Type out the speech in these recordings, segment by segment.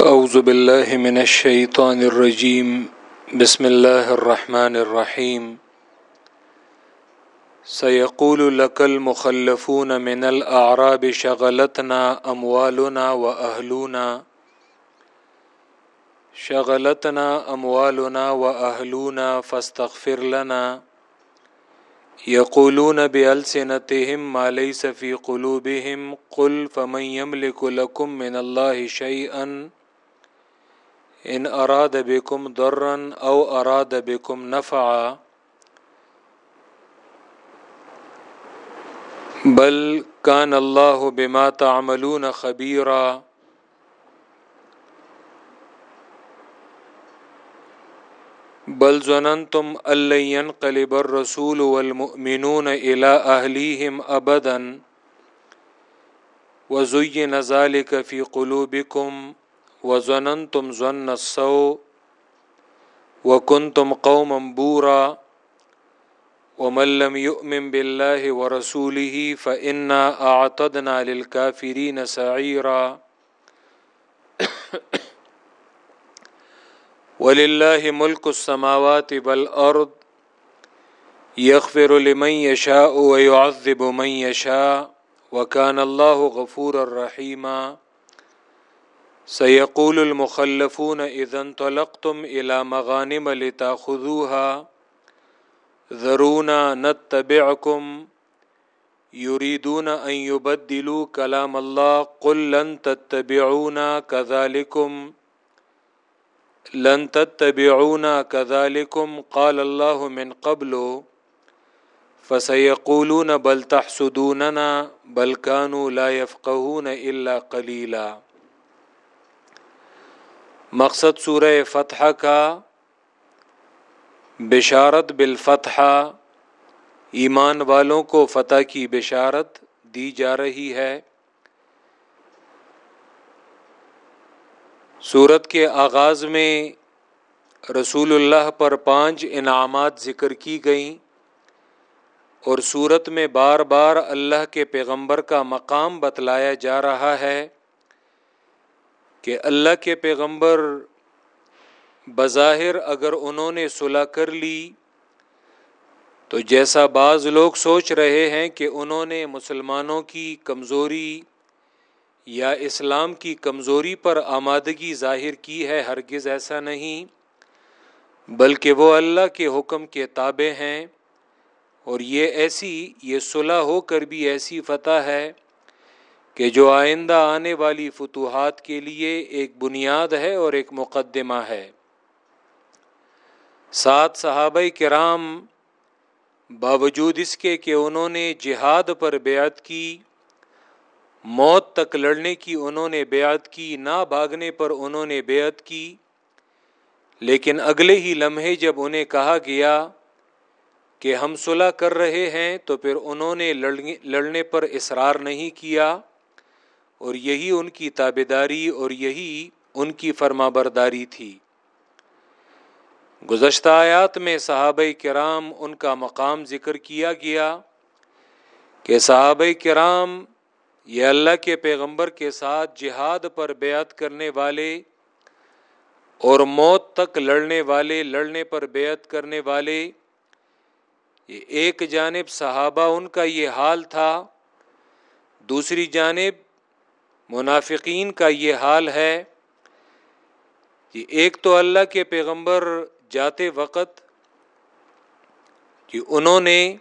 اعوذ باللہ من الشیطان الرجیم بسم اللہ الرحمن الرحیم سيقول لك المخلفون من الاعراب شغلتنا اموالنا واهلنا شغلتنا اموالنا واهلنا فاستغفر لنا. يقولون بألسنتهم ما ليس في قلوبهم. قل فمن يملك لكم من الله شيئا ان اراد بكم ضرا او اراد بكم نفعا، بل كان الله بما تعملون خبيرا. بل ظننتم ان لن ينقلب الرسول والمؤمنون الى اهليهم ابدا وزين ذلك في قلوبكم وظننتم ظن السوء وكنتم قوما بورا ومن لم يؤمن بالله ورسوله فإنا أعتدنا للكافرين سعيرا ولله ملك السماوات والأرض يغفر لمن يشاء ويعذب من يشاء وكان الله غفورا رحيما سيقول المخلفون اذا انطلقتم الى مغانم لتاخذوها ذرونا نتبعكم. يريدون ان يبدلوا كلام الله. قل لن تتبعونا كذلكم. لن تتبعونا كذلكم. قال الله من قبل. فسيقولون بل تحسدوننا. بل كانوا لا يفقهون الا قليلا. مقصد سورہ فتح کا بشارت بالفتح ایمان والوں کو فتح کی بشارت دی جا رہی ہے۔ صورت کے آغاز میں رسول اللہ پر پانچ انعامات ذکر کی گئیں اور صورت میں بار بار اللہ کے پیغمبر کا مقام بتلایا جا رہا ہے۔ کہ اللہ کے پیغمبر بظاہر اگر انہوں نے صلح کر لی، تو جیسا بعض لوگ سوچ رہے ہیں کہ انہوں نے مسلمانوں کی کمزوری یا اسلام کی کمزوری پر آمادگی ظاہر کی ہے، ہرگز ایسا نہیں، بلکہ وہ اللہ کے حکم کے تابع ہیں اور یہ ایسی، یہ صلح ہو کر بھی ایسی فتح ہے کہ جو آئندہ آنے والی فتوحات کے لیے ایک بنیاد ہے اور ایک مقدمہ ہے۔ سات صحابہ کرام باوجود اس کے کہ انہوں نے جہاد پر بیعت کی، موت تک لڑنے کی انہوں نے بیعت کی، نہ بھاگنے پر انہوں نے بیعت کی، لیکن اگلے ہی لمحے جب انہیں کہا گیا کہ ہم صلح کر رہے ہیں تو پھر انہوں نے لڑنے پر اصرار نہیں کیا۔ اور یہی ان کی تابے داری اور یہی ان کی فرما برداری تھی۔ گزشتہ آیات میں صحابہ کرام ان کا مقام ذکر کیا گیا کہ صحابہ کرام یہ اللہ کے پیغمبر کے ساتھ جہاد پر بیعت کرنے والے اور موت تک لڑنے والے، لڑنے پر بیعت کرنے والے، یہ ایک جانب صحابہ ان کا یہ حال تھا، دوسری جانب منافقین کا یہ حال ہے کہ ایک تو اللہ کے پیغمبر جاتے وقت کہ انہوں نے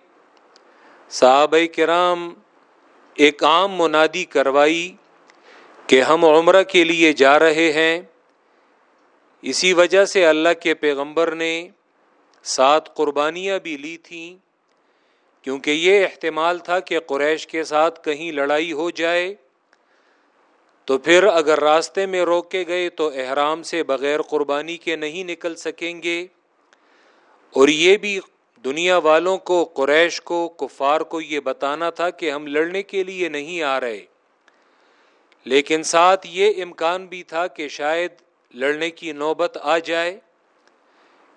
صحابہ کرام ایک عام منادی کروائی کہ ہم عمرہ کے لیے جا رہے ہیں۔ اسی وجہ سے اللہ کے پیغمبر نے سات قربانیاں بھی لی تھیں۔ کیونکہ یہ احتمال تھا کہ قریش کے ساتھ کہیں لڑائی ہو جائے۔ تو پھر اگر راستے میں روکے گئے تو احرام سے بغیر قربانی کے نہیں نکل سکیں گے۔ اور یہ بھی دنیا والوں کو، قریش کو، کفار کو یہ بتانا تھا کہ ہم لڑنے کے لیے نہیں آ رہے۔ لیکن ساتھ یہ امکان بھی تھا کہ شاید لڑنے کی نوبت آ جائے۔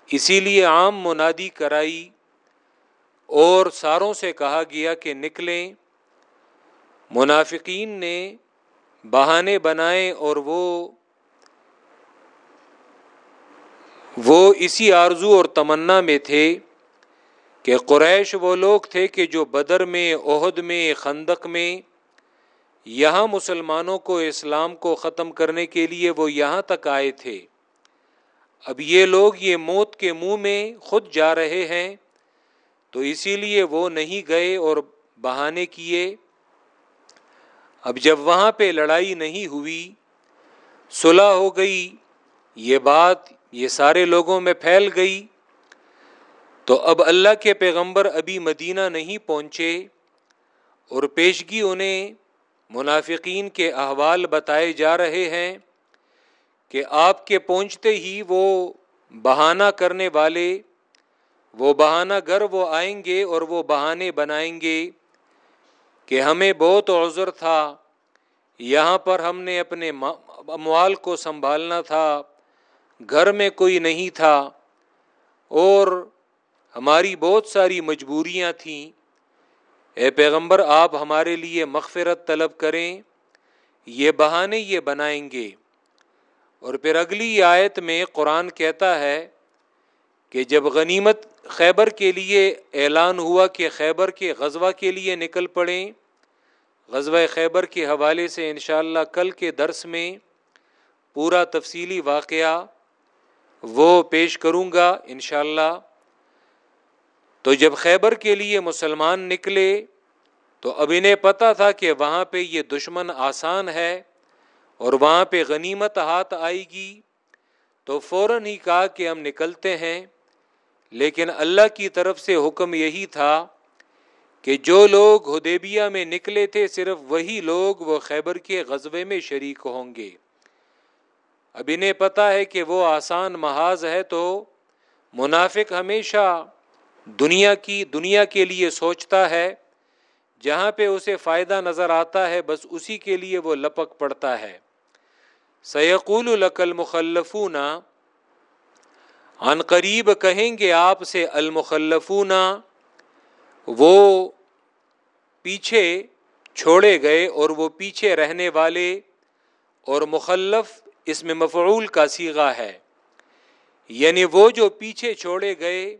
اسی لیے عام منادی کرائی اور ساروں سے کہا گیا کہ نکلیں۔ منافقین نے بہانے بنائے اور وہ وہ اسی آرزو اور تمنا میں تھے کہ قریش وہ لوگ تھے کہ جو بدر میں عہد میں، خندق میں، یہاں مسلمانوں کو اسلام کو ختم کرنے کے لیے وہ یہاں تک آئے تھے۔ اب یہ لوگ یہ موت کے منہ میں خود جا رہے ہیں، تو اسی لیے وہ نہیں گئے اور بہانے کیے۔ اب جب وہاں پہ لڑائی نہیں ہوئی، صلح ہو گئی، یہ بات یہ سارے لوگوں میں پھیل گئی، تو اب اللہ کے پیغمبر ابھی مدینہ نہیں پہنچے اور پیشگی انہیں منافقین کے احوال بتائے جا رہے ہیں کہ آپ کے پہنچتے ہی وہ بہانہ کرنے والے، وہ بہانہ گر وہ آئیں گے اور وہ بہانے بنائیں گے۔ کہ ہمیں بہت عذر تھا، یہاں پر ہم نے اپنے اموال کو سنبھالنا تھا، گھر میں کوئی نہیں تھا، اور ہماری بہت ساری مجبوریاں تھیں۔ اے پیغمبر، آپ ہمارے لیے مغفرت طلب کریں، یہ بہانے یہ بنائیں گے۔ اور پھر اگلی آیت میں قرآن کہتا ہے کہ جب غنیمت خیبر کے لیے اعلان ہوا کہ خیبر کے غزوہ کے لیے نکل پڑیں غزوہ خیبر کے حوالے سے انشاءاللہ کل کے درس میں پورا تفصیلی واقعہ وہ پیش کروں گا انشاءاللہ۔ تو جب خیبر کے لیے مسلمان نکلے تو اب انہیں پتہ تھا کہ وہاں پہ یہ دشمن آسان ہے اور وہاں پہ غنیمت ہاتھ آئے گی۔ تو فوراً ہی کہا کہ ہم نکلتے ہیں، لیکن اللہ کی طرف سے حکم یہی تھا کہ جو لوگ ہدیبیہ میں نکلے تھے صرف وہی لوگ وہ خیبر کے غزبے میں شریک ہوں گے۔ اب انہیں پتا ہے کہ وہ آسان محاذ ہے تو منافق ہمیشہ دنیا کی، دنیا کے لیے سوچتا ہے۔ جہاں پہ اسے فائدہ نظر آتا ہے، بس اسی کے لیے وہ لپک پڑتا ہے۔ سیقول القل مخلفون عن قریب کہیں گے آپ سے، المخلفون۔ وہ پیچھے چھوڑے گئے اور وہ پیچھے رہنے والے اور مخلف اس میں مفعول کا سیگا ہے۔ یعنی وہ جو پیچھے چھوڑے گئے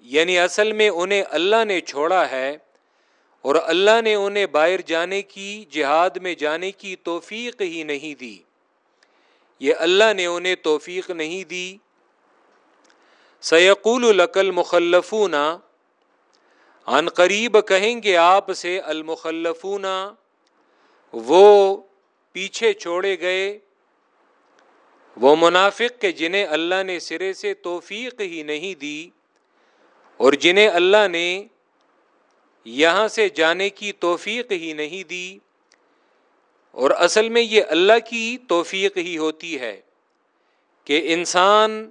یعنی اصل میں انہیں اللہ نے چھوڑا ہے اور اللہ نے انہیں باہر جانے کی، جہاد میں جانے کی توفیق ہی نہیں دی۔ یہ اللہ نے انہیں توفیق نہیں دی۔ سیقول القل مخلفون عن قریب کہیں گے آپ سے المخلفون، وہ پیچھے چھوڑے گئے، وہ منافق کے جنہیں اللہ نے سرے سے توفیق ہی نہیں دی اور جنہیں اللہ نے یہاں سے جانے کی توفیق ہی نہیں دی، اور اصل میں یہ اللہ کی توفیق ہی ہوتی ہے کہ انسان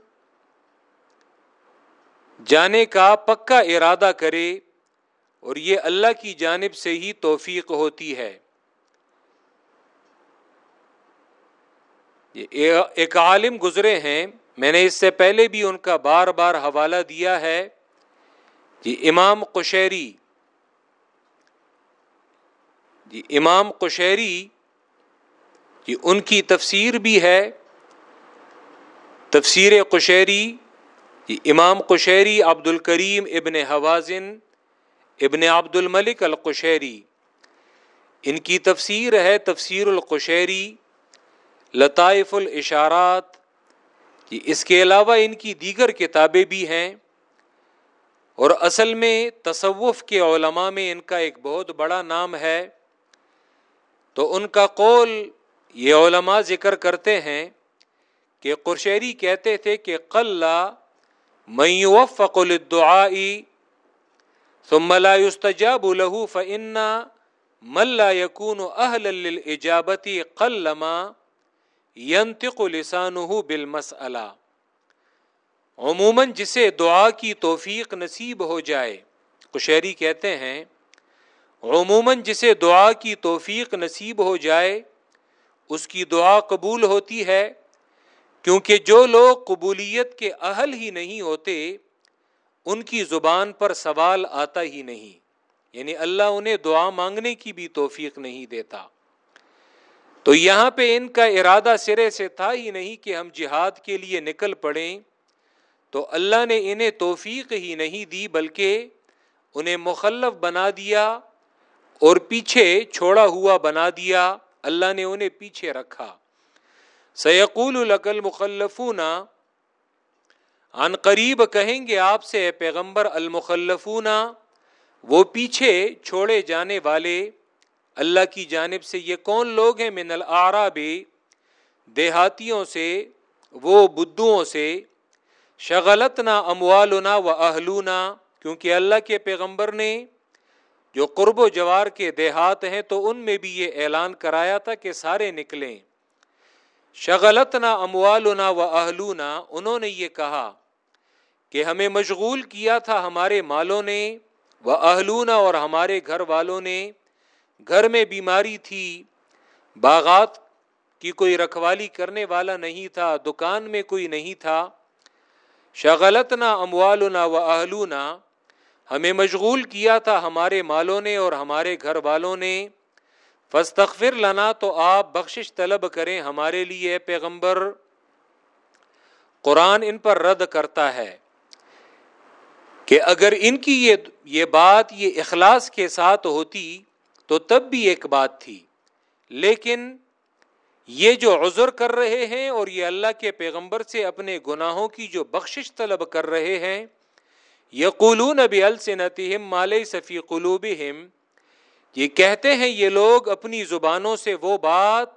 جانے کا پکا ارادہ کرے۔ اور یہ اللہ کی جانب سے ہی توفیق ہوتی ہے۔ ایک عالم گزرے ہیں۔ میں نے اس سے پہلے بھی ان کا بار بار حوالہ دیا ہے۔ جی امام قشیری۔ جی امام قشیری۔ جی ان کی تفسیر بھی ہے۔ تفسیر قشیری۔ جی امام قشیری عبد الکریم ابن حوازن۔ ابن عبد الملک القشیری۔ ان کی تفسیر ہے تفسیر القشیری، لطائف الاشارات۔ اس کے علاوہ ان کی دیگر کتابیں بھی ہیں۔ اور اصل میں تصوف کے علماء میں ان کا ایک بہت بڑا نام ہے۔ تو ان کا قول یہ علماء ذکر کرتے ہیں کہ قرشیری کہتے تھے کہ قلّہ میوفق الدعائی ثم لا يستجاب له فإن من لا يكون أهلا للإجابة قلما ينطق لسانه بالمسألة. عموماً جسے دعا کی توفیق نصیب ہو جائے کشہری کہتے ہیں، عموماً جسے دعا کی توفیق نصیب ہو جائے، اس کی دعا قبول ہوتی ہے، کیونکہ جو لوگ قبولیت کے اہل ہی نہیں ہوتے ان کی زبان پر سوال آتا ہی نہیں۔ یعنی اللہ انہیں دعا مانگنے کی بھی توفیق نہیں دیتا۔ تو یہاں پہ ان کا ارادہ سرے سے تھا ہی نہیں کہ ہم جہاد کے لیے نکل پڑیں۔ تو اللہ نے انہیں توفیق ہی نہیں دی، بلکہ انہیں مخلف بنا دیا اور پیچھے چھوڑا ہوا بنا دیا۔ اللہ نے انہیں پیچھے رکھا۔ سیقول القل مخلفون عن قریب کہیں گے آپ سے پیغمبر المخلفون، وہ پیچھے چھوڑے جانے والے، اللہ کی جانب سے یہ کون لوگ ہیں من العراب؟ دیہاتیوں سے، وہ بدوؤں سے شغلت نہ اموالنا و اہلونا، کیونکہ اللہ کے پیغمبر نے جو قرب و جوار کے دیہات ہیں تو ان میں بھی یہ اعلان کرایا تھا کہ سارے نکلیں۔ شغلت نہ اموالنا و اہلونا، انہوں نے یہ کہا۔ کہ ہمیں مشغول کیا تھا ہمارے مالوں نے، وہ اہلونا اور ہمارے گھر والوں نے۔ گھر میں بیماری تھی، باغات کی کوئی رکھوالی کرنے والا نہیں تھا، دکان میں کوئی نہیں تھا۔ شغلت نہ اموالنا و اہلونا، ہمیں مشغول کیا تھا ہمارے مالوں نے اور ہمارے گھر والوں نے۔ فستغفر لنا تو آپ بخشش طلب کریں ہمارے لیے پیغمبر۔ قرآن ان پر رد کرتا ہے۔ کہ اگر ان کی یہ یہ بات یہ اخلاص کے ساتھ ہوتی تو تب بھی ایک بات تھی۔ لیکن یہ جو عذر کر رہے ہیں اور یہ اللہ کے پیغمبر سے اپنے گناہوں کی جو بخشش طلب کر رہے ہیں، یقولون بلسنتہم ما لیس فی قلوبہم۔ یہ کہتے ہیں، یہ لوگ اپنی زبانوں سے وہ بات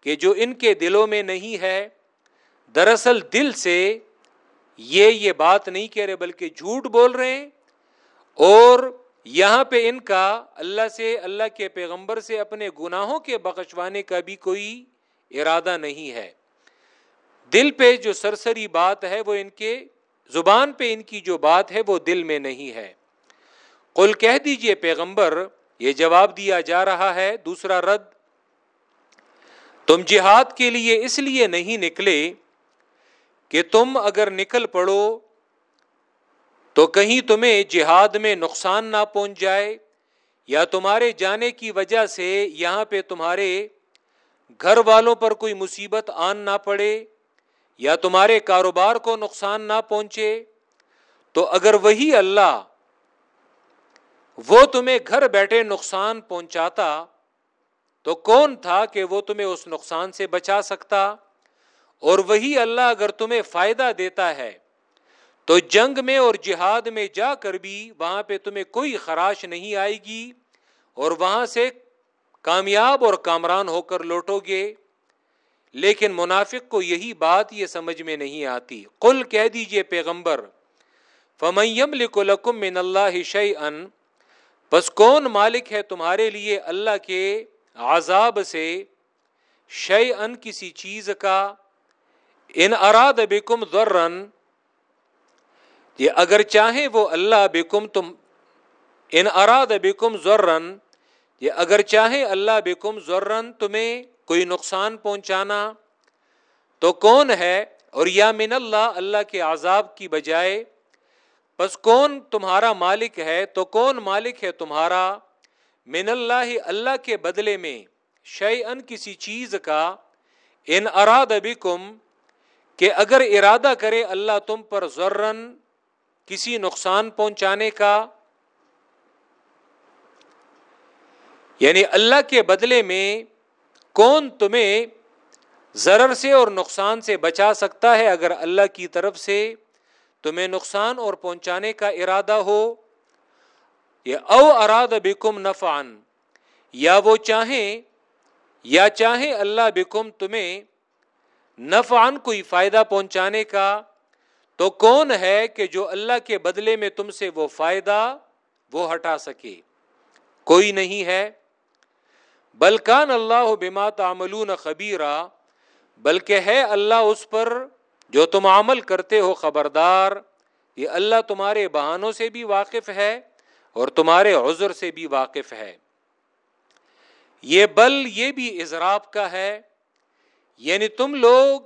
کہ جو ان کے دلوں میں نہیں ہے، دراصل دل سے یہ یہ بات نہیں کہہ رہے بلکہ جھوٹ بول رہے ہیں۔ اور یہاں پہ ان کا اللہ سے، اللہ کے پیغمبر سے اپنے گناہوں کے بخشوانے کا بھی کوئی ارادہ نہیں ہے۔ دل پہ جو سرسری بات ہے وہ ان کے، زبان پہ ان کی جو بات ہے وہ دل میں نہیں ہے۔ قل کہہ دیجیے پیغمبر، یہ جواب دیا جا رہا ہے۔ دوسرا رد، تم جہاد کے لیے اس لیے نہیں نکلے کہ تم اگر نکل پڑو تو کہیں تمہیں جہاد میں نقصان نہ پہنچ جائے، یا تمہارے جانے کی وجہ سے یہاں پہ تمہارے گھر والوں پر کوئی مصیبت آن نہ پڑے، یا تمہارے کاروبار کو نقصان نہ پہنچے، تو اگر وہی اللہ وہ تمہیں گھر بیٹھے نقصان پہنچاتا تو کون تھا کہ وہ تمہیں اس نقصان سے بچا سکتا؟ اور وہی اللہ اگر تمہیں فائدہ دیتا ہے، تو جنگ میں اور جہاد میں جا کر بھی وہاں پہ تمہیں کوئی خراش نہیں آئے گی اور وہاں سے کامیاب اور کامران ہو کر لوٹو گے۔ لیکن منافق کو یہی بات یہ سمجھ میں نہیں آتی۔ قل کہہ دیجیے پیغمبر فمیم لکم من اللہ شعی ان بس کون مالک ہے تمہارے لیے اللہ کے عذاب سے شعی ان کسی چیز کا؟ ان اراد بکم ذرن یہ اگر چاہے وہ اللہ بکم تم ان اراد بکم ذرن یہ اگر چاہے اللہ بکم ذرن تمہیں کوئی نقصان پہنچانا، تو کون ہے؟ اور یا من اللہ اللہ کے عذاب کی بجائے بس کون تمہارا مالک ہے؟ تو کون مالک ہے تمہارا؟ من اللہ اللہ کے بدلے میں شعی ان کسی چیز کا، ان اراد بکم کہ اگر ارادہ کرے اللہ تم پر ذرن کسی نقصان پہنچانے کا یعنی اللہ کے بدلے میں کون تمہیں ضرر سے اور نقصان سے بچا سکتا ہے؟ اگر اللہ کی طرف سے تمہیں نقصان اور پہنچانے کا ارادہ ہو، یہ او اراد بکم نفان یا وہ چاہیں، یا چاہیں اللہ بکم تمہیں نفعان کوئی فائدہ پہنچانے کا، تو کون ہے کہ جو اللہ کے بدلے میں تم سے وہ فائدہ وہ ہٹا سکے؟ کوئی نہیں ہے۔ بلکان اللہ بما تعملون خبیرہ بلکہ ہے اللہ اس پر جو تم عمل کرتے ہو خبردار، یہ اللہ تمہارے بہانوں سے بھی واقف ہے اور تمہارے عذر سے بھی واقف ہے۔ یہ بل یہ بھی اضراب کا ہے یعنی تم لوگ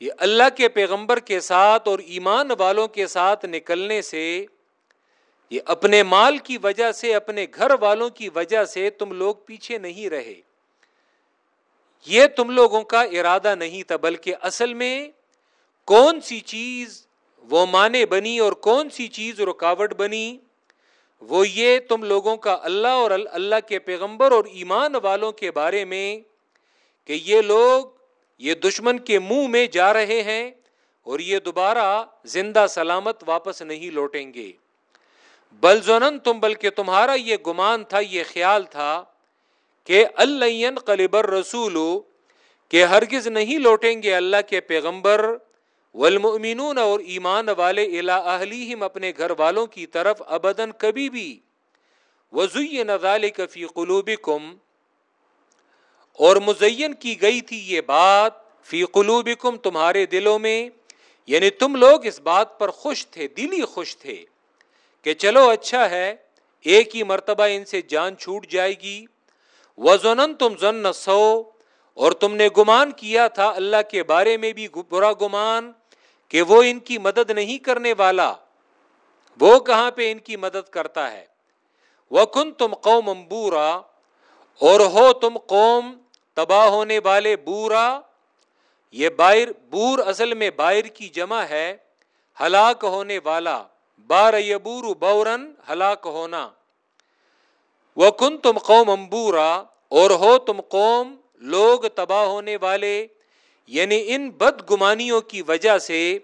یہ اللہ کے پیغمبر کے ساتھ اور ایمان والوں کے ساتھ نکلنے سے، یہ اپنے مال کی وجہ سے، اپنے گھر والوں کی وجہ سے تم لوگ پیچھے نہیں رہے۔ یہ تم لوگوں کا ارادہ نہیں تھا، بلکہ اصل میں کون سی چیز وہ مانے بنی اور کون سی چیز رکاوٹ بنی، وہ یہ تم لوگوں کا اللہ اور اللہ کے پیغمبر اور ایمان والوں کے بارے میں کہ یہ لوگ یہ دشمن کے منہ میں جا رہے ہیں اور یہ دوبارہ زندہ سلامت واپس نہیں لوٹیں گے۔ بل زنن تم بلکہ تمہارا یہ گمان تھا، یہ خیال تھا کہ اللہ قلبر رسول کہ ہرگز نہیں لوٹیں گے اللہ کے پیغمبر، والمؤمنون اور ایمان والے الا اہلیہم اپنے گھر والوں کی طرف ابدن کبھی بھی۔ وزین ذالک فی قلوبکم اور مزین کی گئی تھی یہ بات فی قلوبکم تمہارے دلوں میں۔ یعنی تم لوگ اس بات پر خوش تھے، دلی خوش تھے کہ چلو اچھا ہے، ایک ہی مرتبہ ان سے جان چھوٹ جائے گی۔ وزن تم ضن سو اور تم نے گمان کیا تھا اللہ کے بارے میں بھی برا گمان کہ وہ ان کی مدد نہیں کرنے والا۔ وہ کہاں پہ ان کی مدد کرتا ہے؟ وہ کن تم قوم امبورا اور ہو تم قوم تباہ ہونے والے بورا، یہ بائر بور اصل میں بائر کی جمع ہے، ہلاک ہونے والا۔ بار یبور بورن، ہلاک ہونا۔ وہ کن تم قوم امبورا اور ہو تم قوم لوگ تباہ ہونے والے یعنی ان بد گمانیوں کی وجہ سے،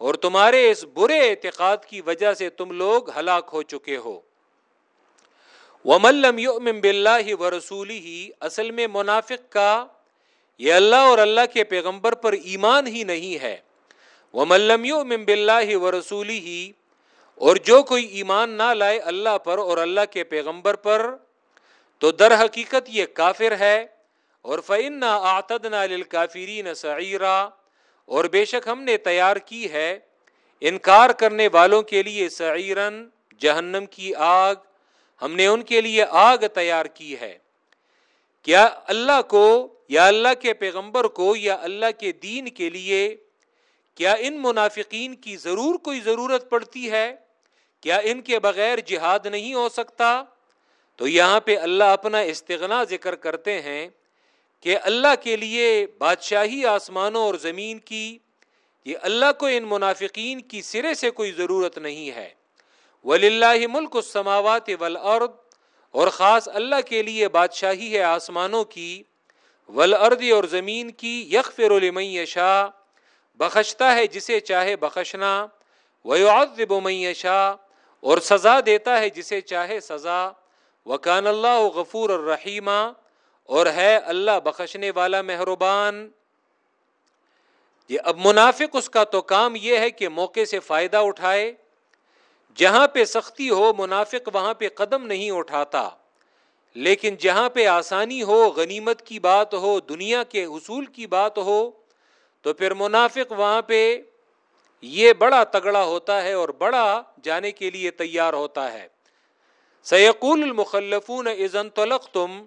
اور تمہارے اس برے اعتقاد کی وجہ سے تم لوگ ہلاک ہو چکے ہو۔ وہ ملم بلّہ و رسولی ہی اصل میں منافق کا، یہ اللہ اور اللہ کے پیغمبر پر ایمان ہی نہیں ہے۔ وہ ملم بلّہ و رسولی اور جو کوئی ایمان نہ لائے اللہ پر اور اللہ کے پیغمبر پر، تو در حقیقت یہ کافر ہے۔ اور فعن آتد نہ سعیرہ اور بے شک ہم نے تیار کی ہے انکار کرنے والوں کے لیے سعیرن جہنم کی آگ۔ ہم نے ان کے لیے آگ تیار کی ہے۔ کیا اللہ کو، یا اللہ کے پیغمبر کو، یا اللہ کے دین کے لیے، کیا ان منافقین کی ضرور کوئی ضرورت پڑتی ہے؟ کیا ان کے بغیر جہاد نہیں ہو سکتا؟ تو یہاں پہ اللہ اپنا استغنا ذکر کرتے ہیں کہ اللہ کے لیے بادشاہی آسمانوں اور زمین کی، یہ اللہ کو ان منافقین کی سرے سے کوئی ضرورت نہیں ہے۔ ولی اللہ ملک السماوات والارض، اور خاص اللہ کے لیے بادشاہی ہے آسمانوں کی ولاد اور زمین کی یکف لمن یشاء، بخشتا ہے جسے چاہے بخشنا، ویعذب من یشاء، اور سزا دیتا ہے جسے چاہے سزا، وکان اللہ غفور الرحیمہ اور ہے اللہ بخشنے والا مہربان۔ یہ اب منافق اس کا تو کام یہ ہے کہ موقع سے فائدہ اٹھائے۔ جہاں پہ سختی ہو منافق وہاں پہ قدم نہیں اٹھاتا، لیکن جہاں پہ آسانی ہو غنیمت کی بات ہو، دنیا کے حصول کی بات ہو، تو پھر منافق وہاں پہ یہ بڑا تگڑا ہوتا ہے اور بڑا جانے کے لیے تیار ہوتا ہے۔ سیقول المخلفون ازن تلق تم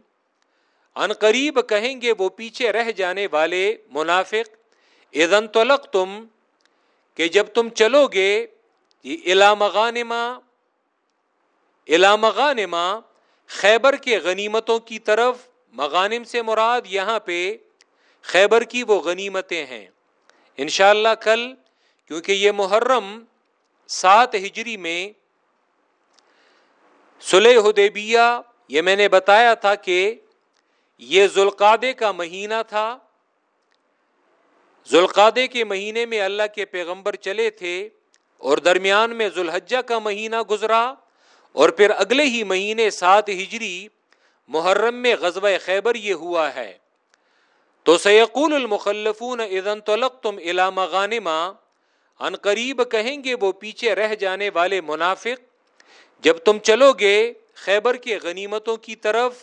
ان قریب کہیں گے وہ پیچھے رہ جانے والے منافق ازن تلق تم کہ جب تم چلو گے یہ علامغانما علامغانما خیبر کے غنیمتوں کی طرف مغانم سے مراد یہاں پہ خیبر کی وہ غنیمتیں ہیں۔ انشاءاللہ کل، کیونکہ یہ محرم سات ہجری میں سلح حدیبیہ، یہ میں نے بتایا تھا کہ یہ ذوالقادے کا مہینہ تھا۔ ذوالقادے کے مہینے میں اللہ کے پیغمبر چلے تھے۔ اور درمیان میں ذوالحجہ کا مہینہ گزرا اور پھر اگلے ہی مہینے سات ہجری محرم میں غزوہ خیبر یہ ہوا ہے۔ تو سیقول المخلفون اذن تلق تم علامہ ان قریب کہیں گے وہ پیچھے رہ جانے والے منافق، جب تم چلو گے خیبر کے غنیمتوں کی طرف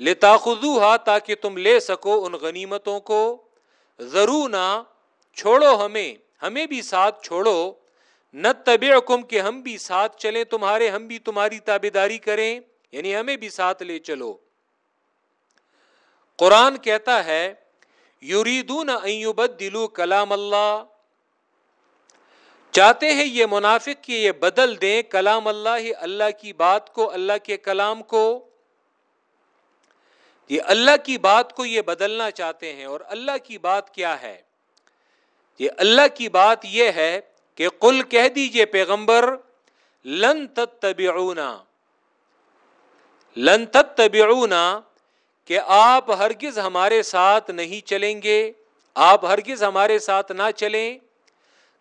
لتا تاکہ تم لے سکو ان غنیمتوں کو۔ ضرور نہ چھوڑو ہمیں ہمیں بھی ساتھ چھوڑو۔ نہ طب کہ ہم بھی ساتھ چلیں، تمہارے ہم بھی تمہاری تابے داری کریں یعنی ہمیں بھی ساتھ لے چلو۔ قرآن کہتا ہے یوریدون ایوبد دلو کلام اللہ۔ چاہتے ہیں یہ منافق کہ یہ بدل دیں کلام اللہ اللہ کی بات کو، اللہ کے کلام کو۔ یہ اللہ کی بات کو یہ بدلنا چاہتے ہیں، اور اللہ کی بات کیا ہے؟ یہ اللہ کی بات یہ ہے کہ قل کہہ دیجیے پیغمبر، لن تتبعونا۔ لن تتبعونا کہ آپ ہرگز ہمارے ساتھ نہیں چلیں گے، آپ ہرگز ہمارے ساتھ نہ چلیں۔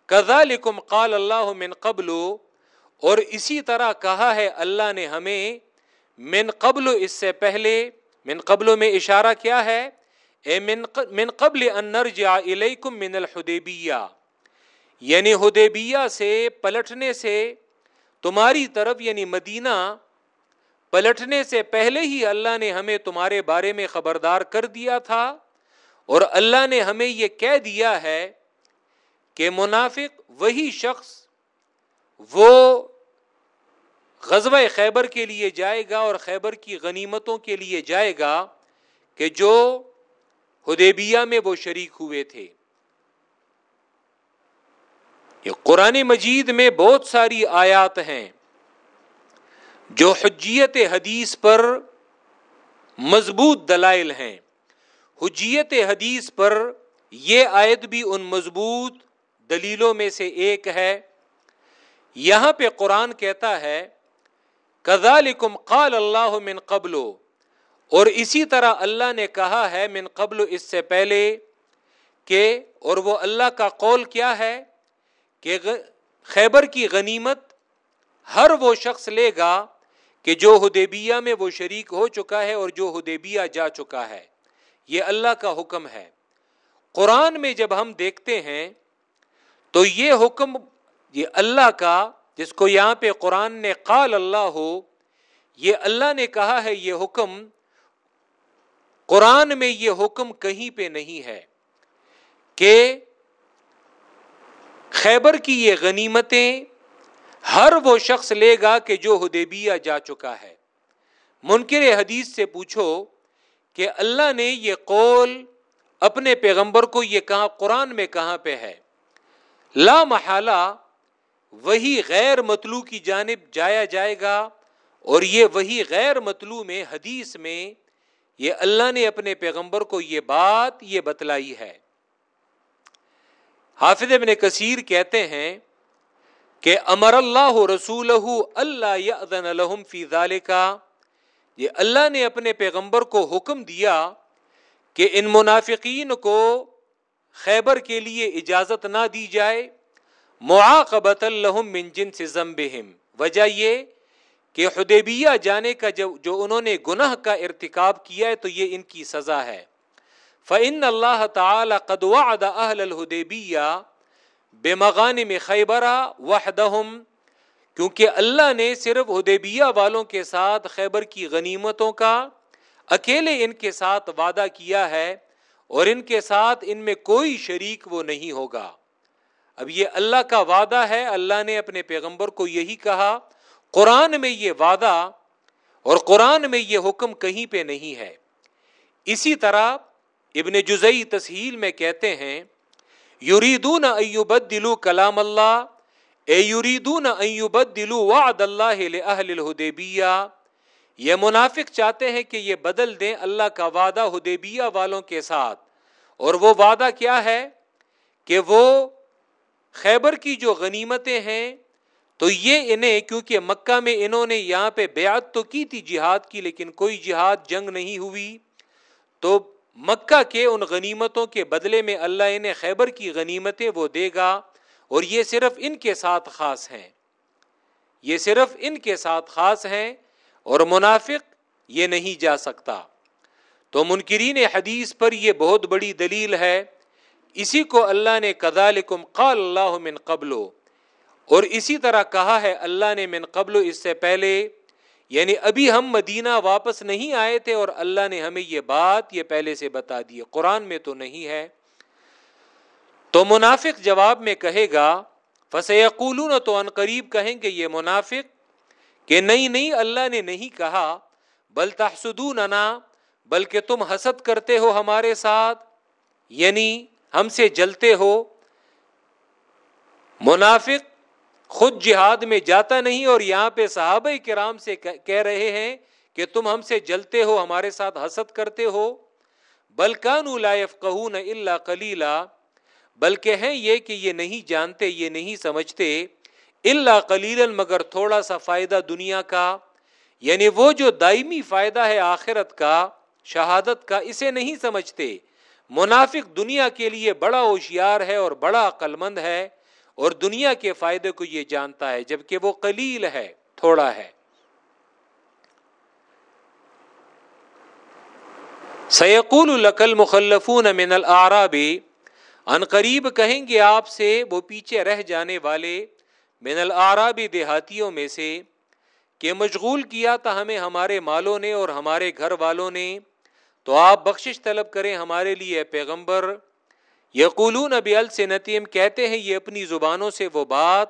کذالکم قال اللہ من قبل، اور اسی طرح کہا ہے اللہ نے ہمیں، من قبل اس سے پہلے۔ من قبل میں اشارہ کیا ہے؟ اے من قبل ان نرجع الیکم من الحدیبیہ۔ یعنی حدیبیہ سے پلٹنے سے تمہاری طرف یعنی مدینہ پلٹنے سے پہلے ہی اللہ نے ہمیں تمہارے بارے میں خبردار کر دیا تھا اور اللہ نے ہمیں یہ کہہ دیا ہے کہ منافق وہی شخص وہ غزوہ خیبر کے لیے جائے گا اور خیبر کی غنیمتوں کے لیے جائے گا کہ جو ہدیبیہ میں وہ شریک ہوئے تھے۔ یہ قرآن مجید میں بہت ساری آیات ہیں جو حجیت حدیث پر مضبوط دلائل ہیں۔ حجیت حدیث پر یہ آیت بھی ان مضبوط دلیلوں میں سے ایک ہے۔ یہاں پہ قرآن کہتا ہے کزالکم قال اللہ من قبل اور اسی طرح اللہ نے کہا ہے من قبل اس سے پہلے کہ اور وہ اللہ کا قول کیا ہے؟ کہ خیبر کی غنیمت ہر وہ شخص لے گا کہ جو ہدیبیہ میں وہ شریک ہو چکا ہے اور جو ہدیبیہ جا چکا ہے۔ یہ اللہ کا حکم ہے۔ قرآن میں جب ہم دیکھتے ہیں تو یہ حکم یہ اللہ کا جس کو یہاں پہ قرآن نے قال اللہ ہو یہ اللہ نے کہا ہے یہ حکم، قرآن میں یہ حکم کہیں پہ نہیں ہے کہ خیبر کی یہ غنیمتیں ہر وہ شخص لے گا کہ جو ہدیبیہ جا چکا ہے۔ منکر حدیث سے پوچھو کہ اللہ نے یہ قول اپنے پیغمبر کو یہ کہاں، قرآن میں کہاں پہ ہے۔ لا محالہ، وہی غیر مطلوع کی جانب جایا جائے گا اور یہ وہی غیر مطلوع میں، حدیث میں یہ اللہ نے اپنے پیغمبر کو یہ بات یہ بتلائی ہے۔ حافظ ابن کثیر کہتے ہیں کہ امر اللہ رسول اللہ فی ذالکا یہ اللہ نے اپنے پیغمبر کو حکم دیا کہ ان منافقین کو خیبر کے لیے اجازت نہ دی جائے۔ معاقبت الحم من جنس ذنبہم۔ وجہ یہ کہ حدیبیہ جانے کا جو انہوں نے گناہ کا ارتکاب کیا ہے تو یہ ان کی سزا ہے۔ فعن اللہ تعالی قد وعد اہل الحدیبیہ بے مغان میں خیبرا وحدہم کیونکہ اللہ نے صرف حدیبیہ والوں کے ساتھ خیبر کی غنیمتوں کا، اکیلے ان کے ساتھ وعدہ کیا ہے، اور ان کے ساتھ ان میں کوئی شریک وہ نہیں ہوگا۔ اب یہ اللہ کا وعدہ ہے، اللہ نے اپنے پیغمبر کو یہی کہا، قرآن میں یہ وعدہ اور قرآن میں یہ حکم کہیں پہ نہیں ہے۔ اسی طرح ابن جزئی تسہیل میں کہتے ہیں، یریدون ایوبد دلو کلام اللہ، اے یریدون ایوبد دلو وعد اللہ لأہل الہدیبیہ یہ منافق چاہتے ہیں کہ یہ بدل دیں اللہ کا وعدہ حدیبیہ والوں کے ساتھ۔ اور وہ وعدہ کیا ہے؟ کہ وہ خیبر کی جو غنیمتیں ہیں، تو یہ انہیں، کیونکہ مکہ میں انہوں نے یہاں پہ بیعت تو کی تھی جہاد کی، لیکن کوئی جہاد جنگ نہیں ہوئی۔ تو مکہ کے ان غنیمتوں کے بدلے میں اللہ انہیں خیبر کی غنیمتیں وہ دے گا اور یہ صرف ان کے ساتھ خاص ہیں۔ یہ صرف ان کے ساتھ خاص ہیں اور منافق یہ نہیں جا سکتا۔ تو منکرین حدیث پر یہ بہت بڑی دلیل ہے۔ اسی کو اللہ نے کدالکم قال اللہ من قبل اور اسی طرح کہا ہے اللہ نے من قبل اس سے پہلے۔ یعنی ابھی ہم مدینہ واپس نہیں آئے تھے اور اللہ نے ہمیں یہ بات یہ پہلے سے بتا دی قرآن میں تو نہیں ہے۔ تو منافق جواب میں کہے گا فسیقولون تو ان قریب کہیں گے یہ منافق کہ نہیں نہیں، اللہ نے نہیں کہا، بل تحسدوننا، بلکہ تم حسد کرتے ہو ہمارے ساتھ یعنی ہم سے جلتے ہو۔ منافق خود جہاد میں جاتا نہیں اور یہاں پہ صحابہ کرام سے کہہ رہے ہیں کہ تم ہم سے جلتے ہو، ہمارے ساتھ حسد کرتے ہو۔ بلکان اللہ کلیلہ بلکہ ہیں یہ کہ یہ نہیں جانتے، یہ نہیں سمجھتے اللہ قلیل مگر تھوڑا سا فائدہ دنیا کا۔ یعنی وہ جو دائمی فائدہ ہے آخرت کا، شہادت کا، اسے نہیں سمجھتے۔ منافق دنیا کے لیے بڑا ہوشیار ہے اور بڑا عقل مند ہے۔ اور دنیا کے فائدے کو یہ جانتا ہے، جبکہ وہ قلیل ہے، تھوڑا ہے۔ سیقول القل مخلفون من العرابی ان قریب کہیں گے آپ سے وہ پیچھے رہ جانے والے من العرابی دیہاتیوں میں سے کہ مشغول کیا تھا ہمیں ہمارے مالوں نے اور ہمارے گھر والوں نے، تو آپ بخشش طلب کریں ہمارے لیے پیغمبر یقولون ابی السنتیم کہتے ہیں یہ اپنی زبانوں سے وہ بات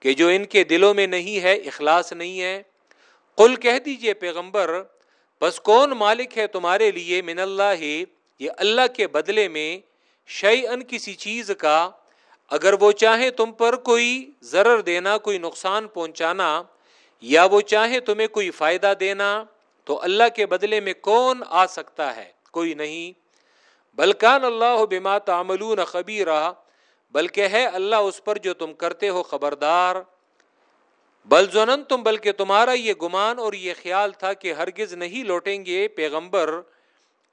کہ جو ان کے دلوں میں نہیں ہے، اخلاص نہیں ہے۔ قل، کہہ دیجیے پیغمبر، بس کون مالک ہے تمہارے لیے من اللہ؟ ہی یہ اللہ کے بدلے میں شعی ان کسی چیز کا۔ اگر وہ چاہے تم پر کوئی ضرر دینا، کوئی نقصان پہنچانا، یا وہ چاہے تمہیں کوئی فائدہ دینا، تو اللہ کے بدلے میں کون آ سکتا ہے؟ کوئی نہیں۔ بلکان اللہ بما تعملون خبیرہ بلکہ ہے اللہ اس پر جو تم کرتے ہو خبردار۔ بل زنن تم بلکہ تمہارا یہ گمان اور یہ خیال تھا کہ ہرگز نہیں لوٹیں گے پیغمبر۔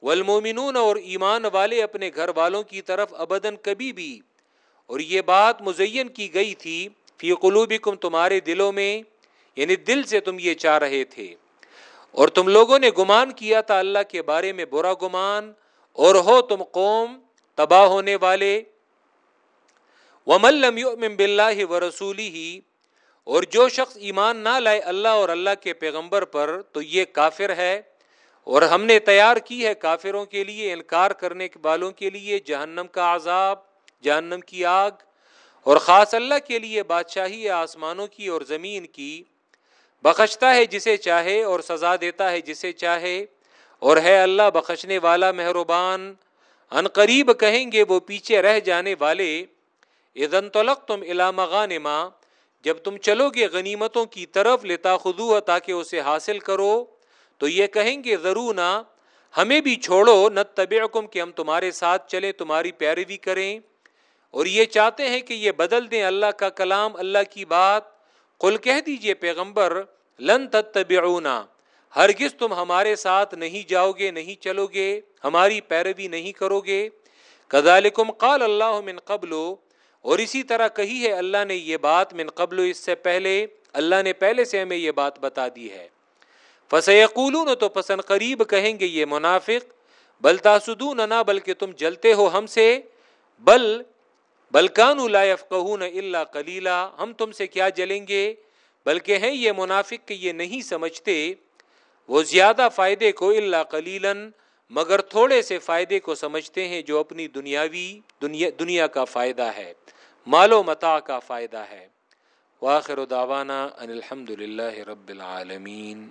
والمومنون اور ایمان والے اپنے گھر والوں کی طرف ابدن کبھی بھی۔ اور یہ بات مزین کی گئی تھی فی قلوبکم تمہارے دلوں میں یعنی دل سے تم یہ چاہ رہے تھے۔ اور تم لوگوں نے گمان کیا تھا اللہ کے بارے میں برا گمان۔ اور ہو تم قوم تباہ ہونے والے۔ وملم یؤمن باللہ ورسولہ ہی اور جو شخص ایمان نہ لائے اللہ اور اللہ کے پیغمبر پر، تو یہ کافر ہے۔ اور ہم نے تیار کی ہے کافروں کے لیے انکار کرنے والوں کے لیے جہنم کا عذاب، جہنم کی آگ۔ اور خاص اللہ کے لیے بادشاہی آسمانوں کی اور زمین کی۔ بخشتا ہے جسے چاہے اور سزا دیتا ہے جسے چاہے۔ اور ہے اللہ بخشنے والا مہربان۔ ان قریب کہیں گے وہ پیچھے رہ جانے والے۔ ادن تلق تم علامہ غانما جب تم چلو گے غنیمتوں کی طرف لیتا خدو تاکہ اسے حاصل کرو۔ تو یہ کہیں گے ضرور نہ ہمیں بھی چھوڑو نہ طب کہ ہم تمہارے ساتھ چلیں، تمہاری پیروی کریں۔ اور یہ چاہتے ہیں کہ یہ بدل دیں اللہ کا کلام، اللہ کی بات۔ قل کہہ دیجیے پیغمبر، لن تتبعونا۔ ہرگز تم ہمارے ساتھ نہیں جاؤ گے، نہیں چلو گے، ہماری پیروی نہیں کرو گے۔ کذالکم قال اللہ من قبل، اور اسی طرح کہی ہے اللہ نے یہ بات من قبل، اس سے پہلے اللہ نے پہلے سے ہمیں یہ بات بتا دی ہے۔ فسیقولون، تو پسند قریب کہیں گے یہ منافق، بل تاسدون نہ، بلکہ تم جلتے ہو ہم سے۔ بل بلکان لا يفقهون الا قلیلا، ہم تم سے کیا جلیں گے؟ بلکہ ہیں یہ منافق کہ یہ نہیں سمجھتے۔ وہ زیادہ فائدے کو اللہ قلیلاً، مگر تھوڑے سے فائدے کو سمجھتے ہیں جو اپنی دنیاوی، دنیا دنیا کا فائدہ ہے، مال و متا کا فائدہ ہے۔ واخر داوانہ ان الحمد للہ رب العالمین۔